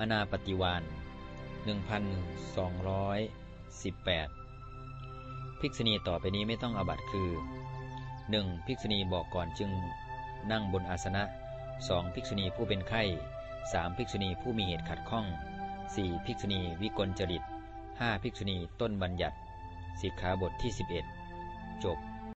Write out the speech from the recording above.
อนาปฏิวาน1218 ภิกษุณีต่อไปนี้ไม่ต้องอาบัตคือ 1. ภิกษุณีบอกก่อนจึงนั่งบนอาสนะ 2. ภิกษุณีผู้เป็นไข้ 3. ภิกษุณีผู้มีเหตุขัดข้อง 4. ภิกษุณีวิกลจริต 5. ภิกษุณีต้นบัญญัติสิกขาบทที่ 11 จบ